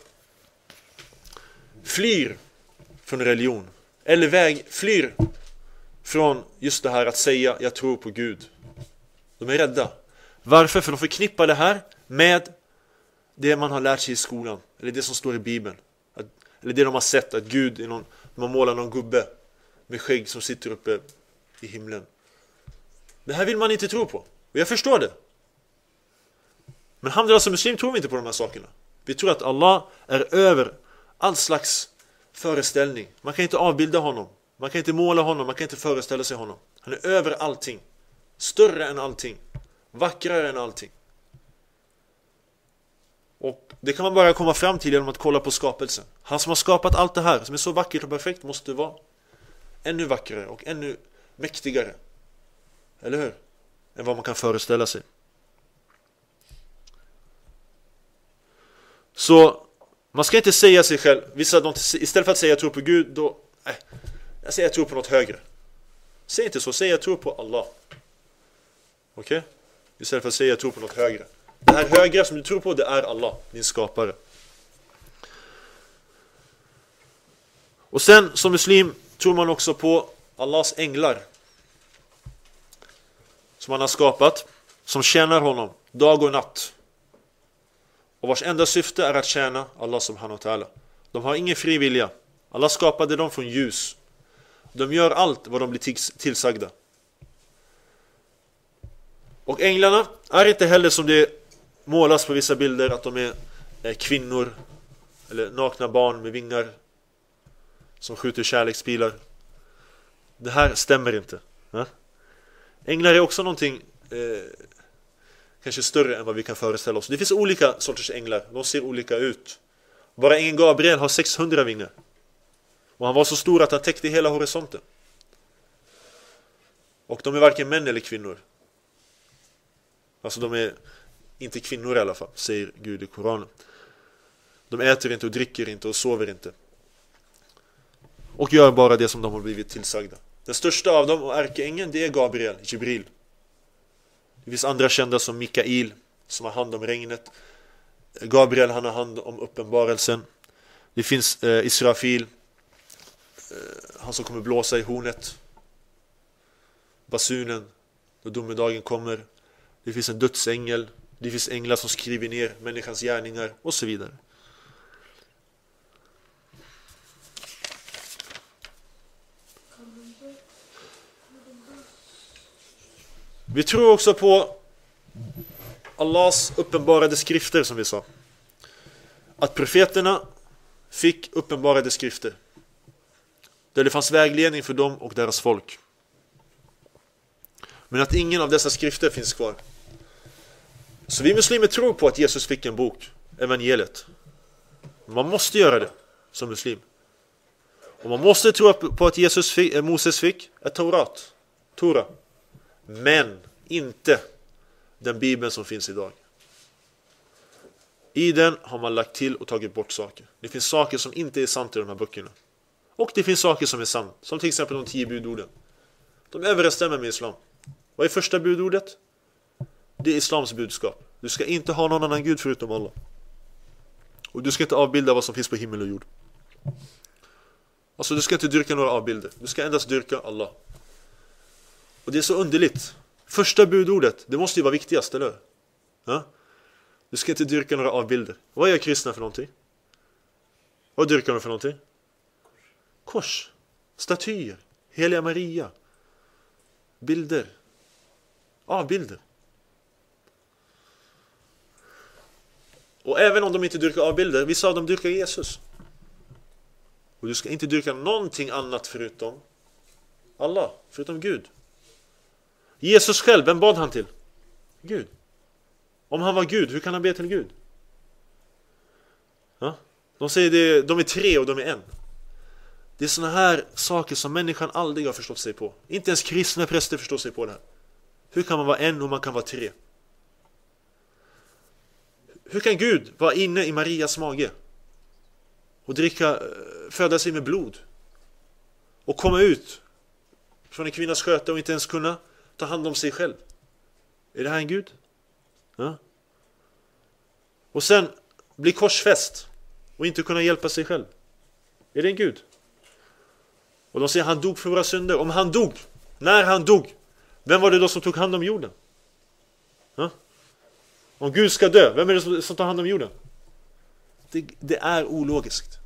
Speaker 1: flyr från religion. Eller väg, flyr från just det här att säga jag tror på Gud. De är rädda. Varför? För de förknippar det här med det man har lärt sig i skolan. Eller det som står i Bibeln. eller det de har sett, att Gud är någon, man målar någon gubbe med skägg som sitter uppe i himlen. Det här vill man inte tro på. Och jag förstår det. Men Hamdullah som muslim tror vi inte på de här sakerna. Vi tror att Allah är över all slags föreställning. Man kan inte avbilda honom. Man kan inte måla honom, man kan inte föreställa sig honom. Han är över allting. Större än allting. Vackrare än allting. Och det kan man bara komma fram till genom att kolla på skapelsen. Han som har skapat allt det här, som är så vackert och perfekt, måste vara ännu vackrare och ännu mäktigare. Eller hur? Än vad man kan föreställa sig. Så man ska inte säga sig själv, vissa de, istället för att säga jag tror på Gud, då, nej, jag säger jag tror på något högre. Säg inte så, säg jag tror på Allah. Okej? Okay? Istället för att säga jag tror på något högre. Det här högre som du tror på, det är Allah, din skapare. Och sen som muslim tror man också på Allahs änglar. Som han har skapat, som tjänar honom dag och natt. Och vars enda syfte är att tjäna Allah subhanahu wa ta'ala. De har ingen fri vilja. Allah skapade dem från ljus. De gör allt vad de blir tillsagda. Och änglarna är inte heller som det målas på vissa bilder att de är eh, kvinnor eller nakna barn med vingar som skjuter kärlekspilar. Det här stämmer inte. Änglar är också någonting eh, kanske större än vad vi kan föreställa oss. Det finns olika sorters änglar, de ser olika ut. Bara ängeln Gabriel har 600 vingar. Och han var så stor att han täckte hela horisonten. Och de är varken män eller kvinnor. Alltså de är inte kvinnor i alla fall, säger Gud i Koranen. De äter inte och dricker inte och sover inte. Och gör bara det som de har blivit tillsagda. Den största av dem och ärkeängeln det är Gabriel, Jibril. Det finns andra kända som Mikael som har hand om regnet. Gabriel han har hand om uppenbarelsen. Det finns eh, Israfil, eh, han som kommer blåsa i hornet. Basunen, då domedagen kommer. Det finns en dödsängel. Det finns änglar som skriver ner människans gärningar och så vidare. Vi tror också på Allahs uppenbarade skrifter som vi sa. Att profeterna fick uppenbarade skrifter. Där det fanns vägledning för dem och deras folk. Men att ingen av dessa skrifter finns kvar. Så vi muslimer tror på att Jesus fick en bok, evangeliet. Man måste göra det som muslim. Och man måste tro på att Jesus fick, eh, Moses fick ett Torat, Torah. Men inte den bibeln som finns idag. I den har man lagt till och tagit bort saker. Det finns saker som inte är sant i de här böckerna. Och det finns saker som är sant, som till exempel de tio budorden. De överensstämmer med Islam. Vad är första budordet? Det är Islams budskap. Du ska inte ha någon annan gud förutom Allah. Och du ska inte avbilda vad som finns på himmel och jord. Alltså du ska inte dyrka några avbilder. Du ska endast dyrka Allah. Och det är så underligt. Första budordet, det måste ju vara viktigast, eller hur? Ja? Du ska inte dyrka några avbilder. Vad gör kristna för någonting? Vad dyrkar de för någonting? Kors, statyer, heliga Maria, bilder, avbilder. Och även om de inte dyrkar avbilder, vissa av dem dyrkar Jesus. Och du ska inte dyrka någonting annat förutom Allah, förutom Gud. Jesus själv, vem bad han till? Gud. Om han var Gud, hur kan han be till Gud? Ja? De säger det, de är tre och de är en. Det är såna här saker som människan aldrig har förstått sig på. Inte ens kristna präster förstår sig på det här. Hur kan man vara en och man kan vara tre? Hur kan Gud vara inne i Marias mage? Och dricka, eh, föda sig med blod? Och komma ut från en kvinnas sköte och inte ens kunna ta hand om sig själv? Är det här en Gud? Ja. Och sen bli korsfäst och inte kunna hjälpa sig själv. Är det en Gud? Och de säger han dog för våra synder. Om han dog, när han dog, vem var det då som tog hand om jorden? Ja? Om Gud ska dö, vem är det som tar hand om jorden? Det, det är ologiskt.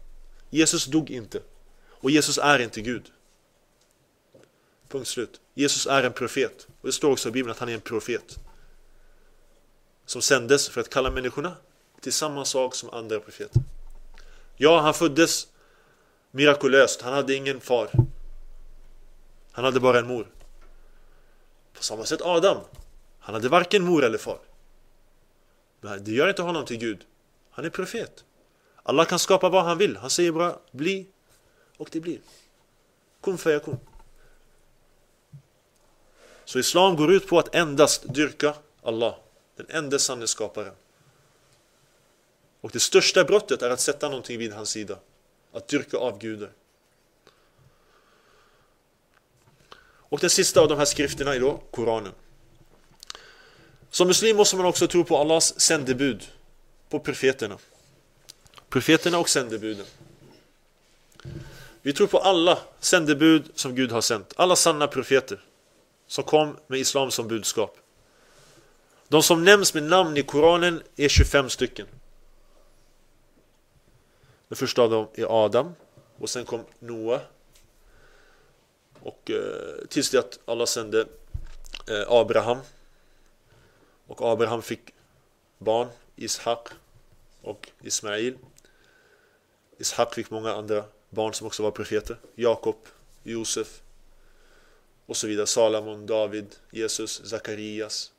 Speaker 1: Jesus dog inte. Och Jesus är inte Gud. Punkt slut. Jesus är en profet. Och det står också i Bibeln att han är en profet. Som sändes för att kalla människorna till samma sak som andra profeter. Ja, han föddes mirakulöst. Han hade ingen far. Han hade bara en mor. På samma sätt Adam. Han hade varken mor eller far. Men det gör inte honom till Gud. Han är profet. Allah kan skapa vad han vill. Han säger bara bli och det blir. Kun fayakun. Så Islam går ut på att endast dyrka Allah. Den enda sanne skaparen. Och det största brottet är att sätta någonting vid hans sida. Att dyrka avgudar. Och den sista av de här skrifterna är då Koranen. Som muslim måste man också tro på Allahs sändebud. På profeterna. Profeterna och sändebuden. Vi tror på alla sändebud som Gud har sänt. Alla sanna profeter. Som kom med Islam som budskap. De som nämns med namn i Koranen är 25 stycken. Den första av dem är Adam. Och sen kom Noa. Och eh, tills det att Allah sände eh, Abraham. Och Abraham fick barn, Ishak och Ismail. Ishak fick många andra barn som också var profeter. Jakob, Josef och så vidare. Salomon, David, Jesus, Zakarias,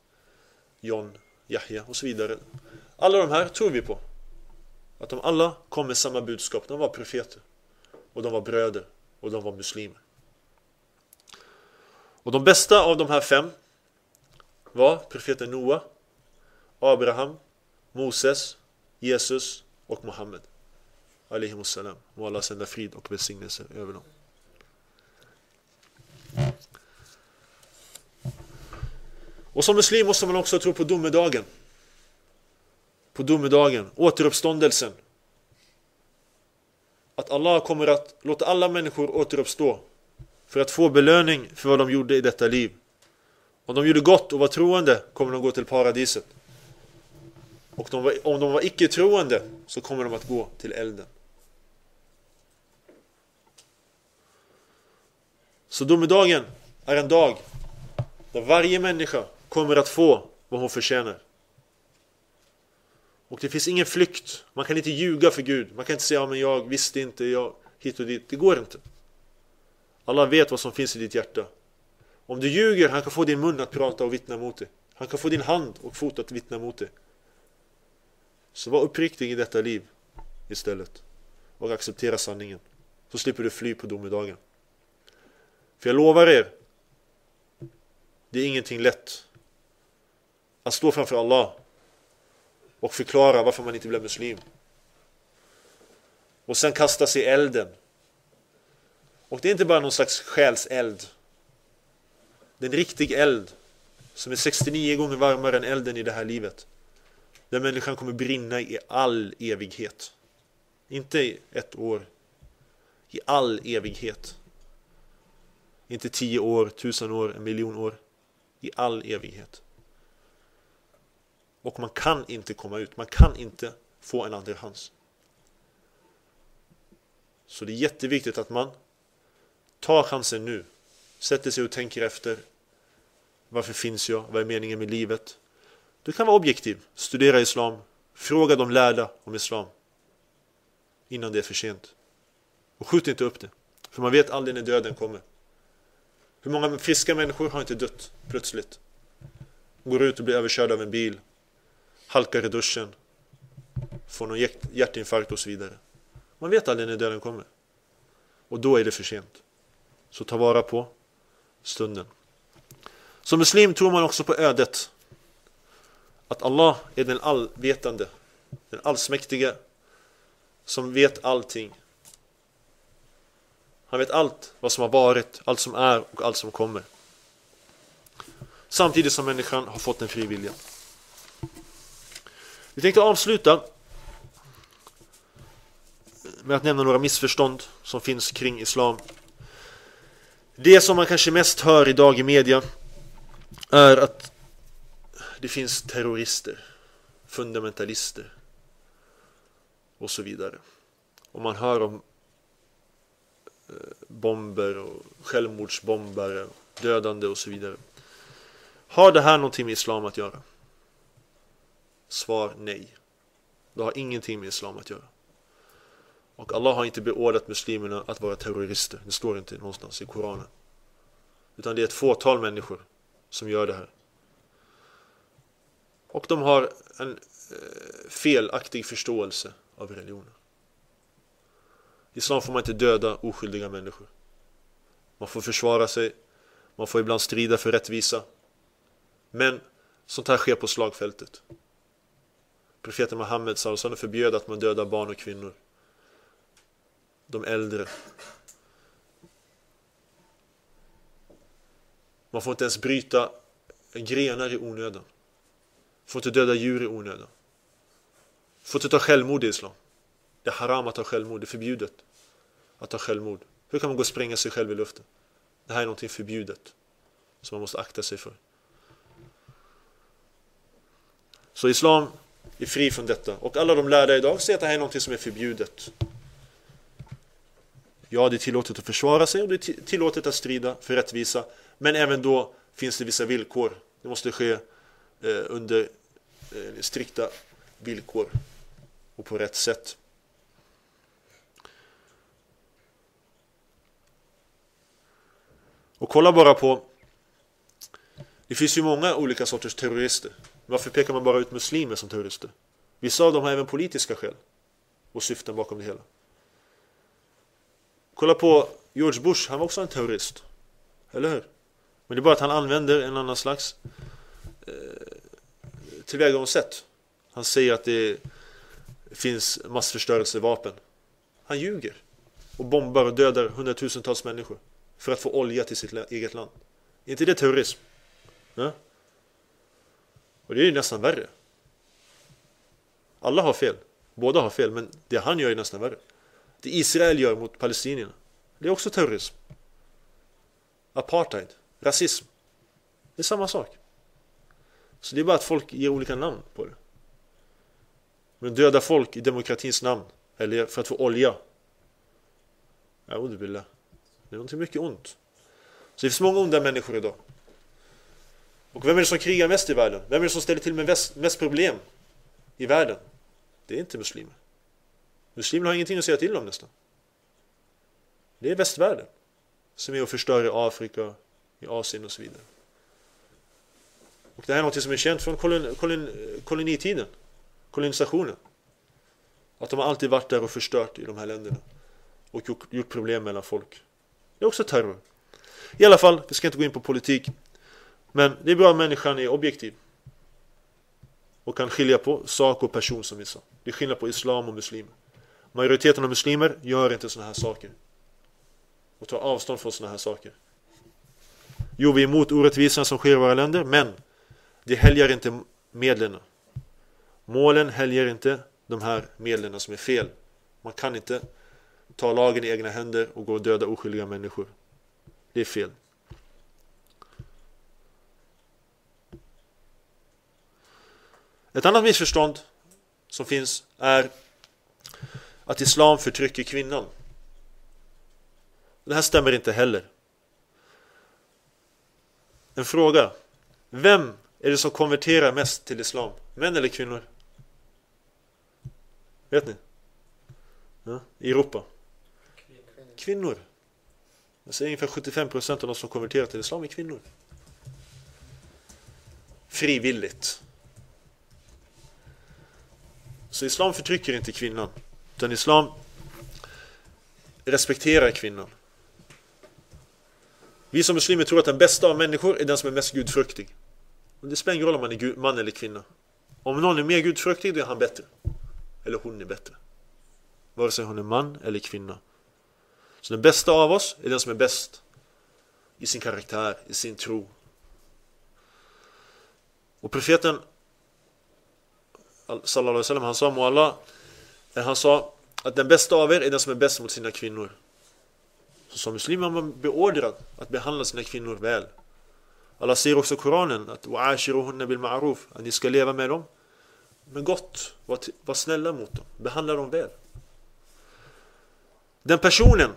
Speaker 1: John, Yahya och så vidare. Alla de här tror vi på. Att de alla kom med samma budskap. De var profeter. Och de var bröder. Och de var muslimer. Och de bästa av de här fem var profeten Noa, Abraham, Moses, Jesus och Muhammed. Alihimussalam. Må Allah sända frid och välsignelse över dem. Och som muslim måste man också tro på domedagen. På domedagen, återuppståndelsen. Att Allah kommer att låta alla människor återuppstå för att få belöning för vad de gjorde i detta liv. Om de gjorde gott och var troende kommer de gå till paradiset. Och de var, om de var icke-troende så kommer de att gå till elden. Så domedagen är en dag där varje människa kommer att få vad hon förtjänar. Och det finns ingen flykt. Man kan inte ljuga för Gud. Man kan inte säga ja, men jag visste inte, jag hit och dit. Det går inte. Allah vet vad som finns i ditt hjärta. Om du ljuger, han kan få din mun att prata och vittna mot dig. Han kan få din hand och fot att vittna mot dig. Så var uppriktig i detta liv istället. Och acceptera sanningen. Så slipper du fly på domedagen. För jag lovar er, det är ingenting lätt att stå framför Allah och förklara varför man inte blev muslim. Och sen kasta sig i elden. Och det är inte bara någon slags själseld. Det är en riktig eld som är 69 gånger varmare än elden i det här livet. Där människan kommer brinna i all evighet. Inte i ett år. I all evighet. Inte tio år, tusen år, en miljon år. I all evighet. Och man kan inte komma ut. Man kan inte få en andra chans. Så det är jätteviktigt att man tar chansen nu. Sätter sig och tänker efter. Varför finns jag? Vad är meningen med livet? Du kan vara objektiv. Studera islam. Fråga de lärda om islam. Innan det är för sent. Och skjut inte upp det. För man vet aldrig när döden kommer. Hur många friska människor har inte dött plötsligt? Går ut och blir överkörda av en bil. Halkar i duschen. Får någon hjärtinfarkt och så vidare. Man vet aldrig när döden kommer. Och då är det för sent. Så ta vara på stunden. Som muslim tror man också på ödet. Att Allah är den allvetande, den allsmäktige som vet allting. Han vet allt vad som har varit, allt som är och allt som kommer. Samtidigt som människan har fått en fri vilja. Vi tänkte avsluta med att nämna några missförstånd som finns kring Islam. Det som man kanske mest hör idag i media är att det finns terrorister, fundamentalister och så vidare. Och man hör om eh, bomber och självmordsbombare, dödande och så vidare. Har det här någonting med Islam att göra? Svar nej. Det har ingenting med Islam att göra. Och Allah har inte beordrat muslimerna att vara terrorister. Det står inte någonstans i Koranen. Utan det är ett fåtal människor som gör det här. Och de har en eh, felaktig förståelse av religionen. I Islam får man inte döda oskyldiga människor. Man får försvara sig. Man får ibland strida för rättvisa. Men sånt här sker på slagfältet. Profeten Muhammed förbjöd att man dödar barn och kvinnor. De äldre. Man får inte ens bryta grenar i onödan. Får inte döda djur i onödan. Får inte ta självmord i islam. Det är haram att ta självmord, det är förbjudet att ta självmord. Hur kan man gå och spränga sig själv i luften? Det här är någonting förbjudet som man måste akta sig för. Så islam är fri från detta. Och alla de lärda idag säger att det här är någonting som är förbjudet. Ja, det är tillåtet att försvara sig och det är tillåtet att strida för rättvisa. Men även då finns det vissa villkor. Det måste ske eh, under eh, strikta villkor och på rätt sätt. Och kolla bara på Det finns ju många olika sorters terrorister varför pekar man bara ut muslimer som terrorister? Vissa av dem har även politiska skäl och syften bakom det hela Kolla på George Bush, han var också en terrorist Eller hur? Men det är bara att han använder en annan slags eh, tillvägagångssätt Han säger att det finns massförstörelsevapen Han ljuger och bombar och dödar hundratusentals människor för att få olja till sitt eget land. Är inte det terrorism? Ja? Och det är ju nästan värre. Alla har fel. Båda har fel, men det han gör är nästan värre. Det Israel gör mot palestinierna, det är också terrorism. Apartheid, rasism. Det är samma sak. Så det är bara att folk ger olika namn på det. Men döda folk i demokratins namn, eller för att få olja. Ja, det det är någonting mycket ont. Så det finns många onda människor idag. Och vem är det som krigar mest i världen? Vem är det som ställer till med mest problem i världen? Det är inte muslimer. Muslimer har ingenting att säga till om nästan. Det är västvärlden som är och förstör i Afrika, i Asien och så vidare. Och det här är något som är känt från kolon, kolon, kolonitiden, kolonisationen. Att de har alltid varit där och förstört i de här länderna. Och gjort, gjort problem mellan folk. Det är också terror. I alla fall, vi ska inte gå in på politik. Men det är bra att människan är objektiv. Och kan skilja på sak och person som vi sa. Det är skillnad på islam och muslimer. Majoriteten av muslimer gör inte sådana här saker. Och tar avstånd från sådana här saker. Jo, vi är emot orättvisan som sker i våra länder, men det helgar inte medlen. Målen helgar inte de här medlen som är fel. Man kan inte ta lagen i egna händer och gå och döda oskyldiga människor. Det är fel. Ett annat missförstånd som finns är att islam förtrycker kvinnan. Det här stämmer inte heller. En fråga. Vem är det som konverterar mest till islam? Män eller kvinnor? Vet ni? Ja, I Europa? Kvinnor. Jag säger ungefär 75% av de som konverterar till islam är kvinnor. Frivilligt. Så islam förtrycker inte kvinnan. Utan islam respekterar kvinnan. Vi som muslimer tror att den bästa av människor är den som är mest gudfruktig. Och det spelar ingen roll om man är man eller kvinna. Om någon är mer gudfruktig, då är han bättre. Eller hon är bättre. Vare sig hon är man eller kvinna. Så den bästa av oss är den som är bäst. I sin karaktär, i sin tro. Och profeten sallallahu alaihi wasallam, han sa må Allah, han sa att den bästa av er är den som är bäst mot sina kvinnor. Så som muslim är man beordrad att behandla sina kvinnor väl. Allah säger också i Koranen att وَعَاشِرُهُنَّ بِالْمَعْرُوفِ att ni ska leva med dem med gott. Var, var snälla mot dem. Behandla dem väl. Den personen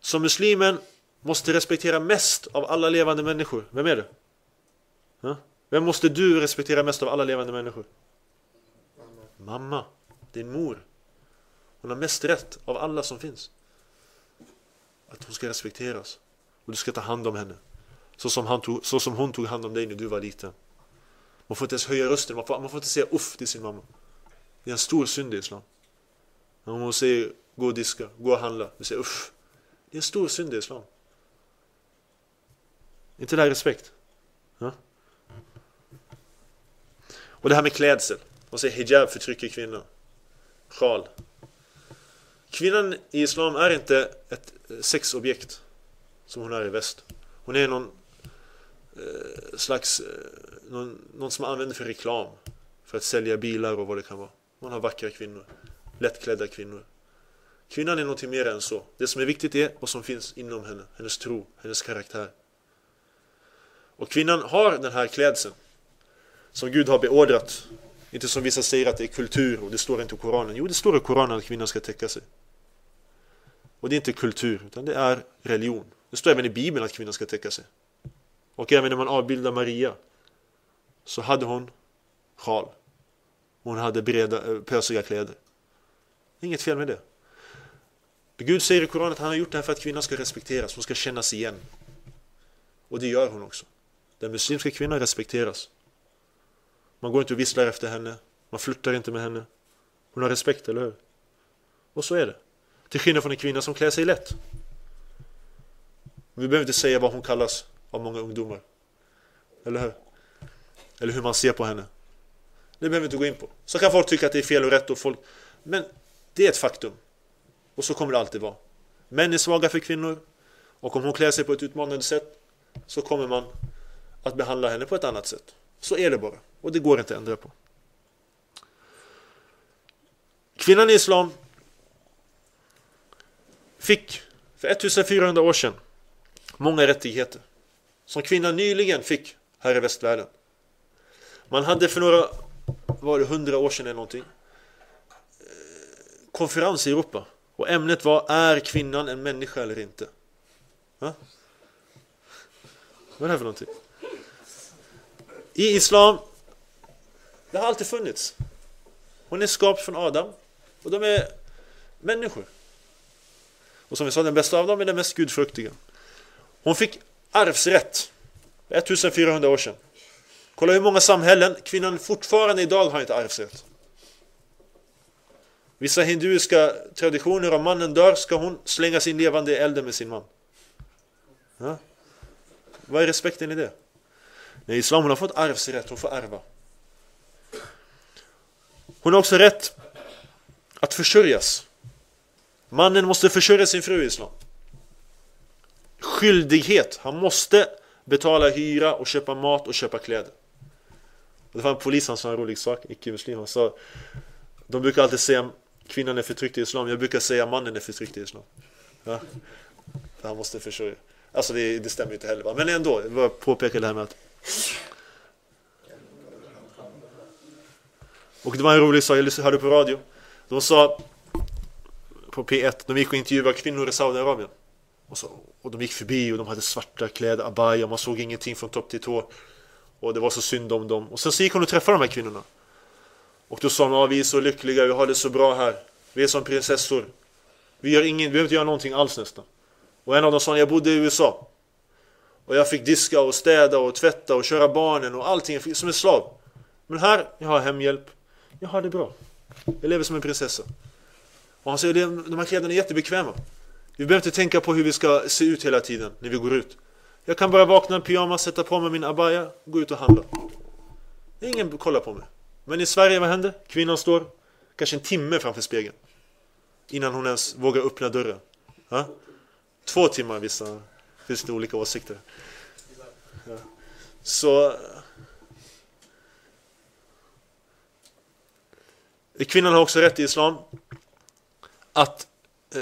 Speaker 1: som muslimen måste respektera mest av alla levande människor. Vem är det? Vem måste du respektera mest av alla levande människor? Mamma. Din mor. Hon har mest rätt av alla som finns. Att hon ska respekteras. Och du ska ta hand om henne. Så som, han tog, så som hon tog hand om dig när du var liten. Man får inte ens höja rösten, man får, man får inte säga uff till sin mamma. Det är en stor synd i Islam. När hon säger gå och diska, gå och handla, du säger uff. Det är en stor synd i Islam. inte det här respekt? Ja? Och det här med klädsel. Man säger hijab förtrycker kvinnan. Sjal. Kvinnan i Islam är inte ett eh, sexobjekt som hon är i väst. Hon är någon eh, slags eh, någon, någon som man använder för reklam. För att sälja bilar och vad det kan vara. Man har vackra kvinnor. Lättklädda kvinnor. Kvinnan är någonting mer än så. Det som är viktigt är vad som finns inom henne. Hennes tro, hennes karaktär. Och kvinnan har den här klädseln. Som Gud har beordrat. Inte som vissa säger att det är kultur och det står inte i Koranen. Jo, det står i Koranen att kvinnan ska täcka sig. Och det är inte kultur, utan det är religion. Det står även i Bibeln att kvinnan ska täcka sig. Och även när man avbildar Maria så hade hon sjal. Hon hade breda, eh, pösiga kläder. Inget fel med det. Gud säger i Koranen att han har gjort det här för att kvinnan ska respekteras. Hon ska kännas igen. Och det gör hon också. Den muslimska kvinnan respekteras. Man går inte och visslar efter henne. Man flörtar inte med henne. Hon har respekt, eller hur? Och så är det. Till skillnad från en kvinna som klär sig lätt. Vi behöver inte säga vad hon kallas av många ungdomar. Eller hur? Eller hur man ser på henne. Det behöver vi inte gå in på. Så kan folk tycka att det är fel och rätt och folk... Men det är ett faktum. Och så kommer det alltid vara. Män är svaga för kvinnor. Och om hon klär sig på ett utmanande sätt så kommer man att behandla henne på ett annat sätt. Så är det bara. Och det går inte att ändra på. Kvinnan i Islam fick för 1400 år sedan många rättigheter som kvinnan nyligen fick här i västvärlden. Man hade för några, var det hundra år sedan eller någonting, eh, konferens i Europa. Och ämnet var, är kvinnan en människa eller inte? Va? Vad är det här för någonting? I Islam, det har alltid funnits. Hon är skapad från Adam och de är människor. Och som vi sa, den bästa av dem är den mest gudfruktiga. Hon fick arvsrätt 1400 år sedan. Kolla hur många samhällen kvinnan fortfarande idag har inte arvsrätt. Vissa hinduiska traditioner om mannen dör ska hon slängas in levande i elden med sin man. Ja. Vad är respekten i det? Nej, islam hon har fått arvsrätt, hon får ärva. Hon har också rätt att försörjas. Mannen måste försörja sin fru i islam. Skyldighet, han måste betala hyra och köpa mat och köpa kläder. Det var en polis som sa en rolig sak, icke-muslim. Han sa De brukar alltid säga kvinnan är förtryckt i islam. Jag brukar säga mannen är förtryckt i islam. Ja. För han måste försörja. Alltså det, det stämmer inte heller va? Men ändå, jag vill påpeka det här med att och det var en rolig sak, jag hörde på radio. De sa På P1, de gick och intervjuade kvinnor i Saudiarabien. Och, så, och de gick förbi och de hade svarta kläder, abaya, man såg ingenting från topp till tå. Och det var så synd om dem. Och sen så gick hon och träffade de här kvinnorna. Och då sa hon, ja, vi är så lyckliga, vi har det så bra här. Vi är som prinsessor. Vi gör ingen, vi behöver inte göra någonting alls nästan. Och en av dem sa, jag bodde i USA. Och jag fick diska och städa och tvätta och köra barnen och allting som en slav Men här, jag har hemhjälp. Jag har det bra. Jag lever som en prinsessa. Och han säger, de här kläderna är jättebekväma. Vi behöver inte tänka på hur vi ska se ut hela tiden när vi går ut. Jag kan bara vakna i pyjamas, sätta på mig min abaya, gå ut och handla. Ingen kollar på mig. Men i Sverige, vad händer? Kvinnan står kanske en timme framför spegeln Innan hon ens vågar öppna dörren. Ha? Två timmar vissa. Finns det olika åsikter ja. Så eh, Kvinnan har också rätt i Islam att eh,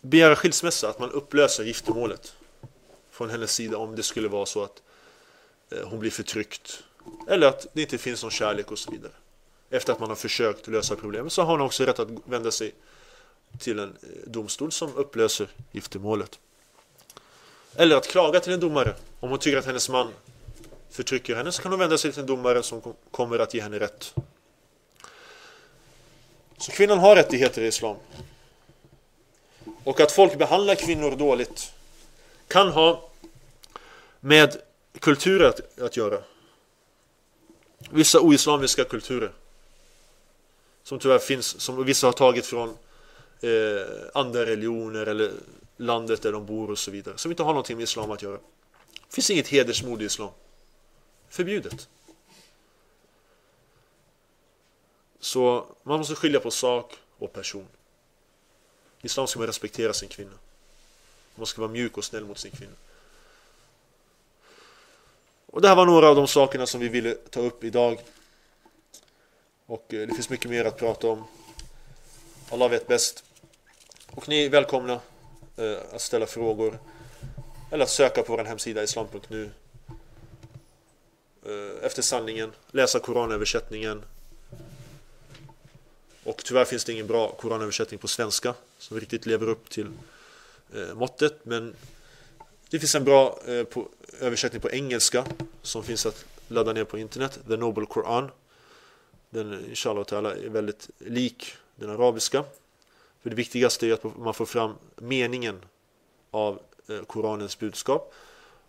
Speaker 1: begära skilsmässa, att man upplöser giftermålet från hennes sida om det skulle vara så att eh, hon blir förtryckt eller att det inte finns någon kärlek och så vidare. Efter att man har försökt lösa problemet så har hon också rätt att vända sig till en eh, domstol som upplöser giftermålet. Eller att klaga till en domare om hon tycker att hennes man förtrycker henne så kan hon vända sig till en domare som kommer att ge henne rätt. Så kvinnan har rättigheter i islam. Och att folk behandlar kvinnor dåligt kan ha med kulturer att, att göra. Vissa oislamiska kulturer som tyvärr finns, som vissa har tagit från eh, andra religioner eller landet där de bor och så vidare. Som inte har någonting med islam att göra. Det finns inget hedersmord i islam. Förbjudet. Så man måste skilja på sak och person. I islam ska man respektera sin kvinna. Man ska vara mjuk och snäll mot sin kvinna. Och det här var några av de sakerna som vi ville ta upp idag. Och eh, det finns mycket mer att prata om. Allah vet bäst. Och ni är välkomna Eh, att ställa frågor. Eller att söka på vår hemsida islam.nu. Eh, efter sanningen. Läsa koranöversättningen. Och tyvärr finns det ingen bra koranöversättning på svenska som riktigt lever upp till eh, måttet. Men det finns en bra eh, på, översättning på engelska som finns att ladda ner på internet. The Noble Quran. Den inshallah är väldigt lik den arabiska. För det viktigaste är att man får fram meningen av eh, Koranens budskap.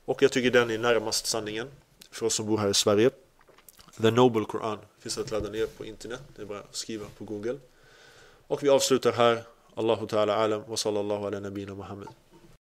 Speaker 1: Och jag tycker den är närmast sanningen för oss som bor här i Sverige. The Noble Quran finns att ladda ner på internet. Det är bara att skriva på Google. Och vi avslutar här. Allahu ta'ala alam wa sallallahu ala nabina Muhammad.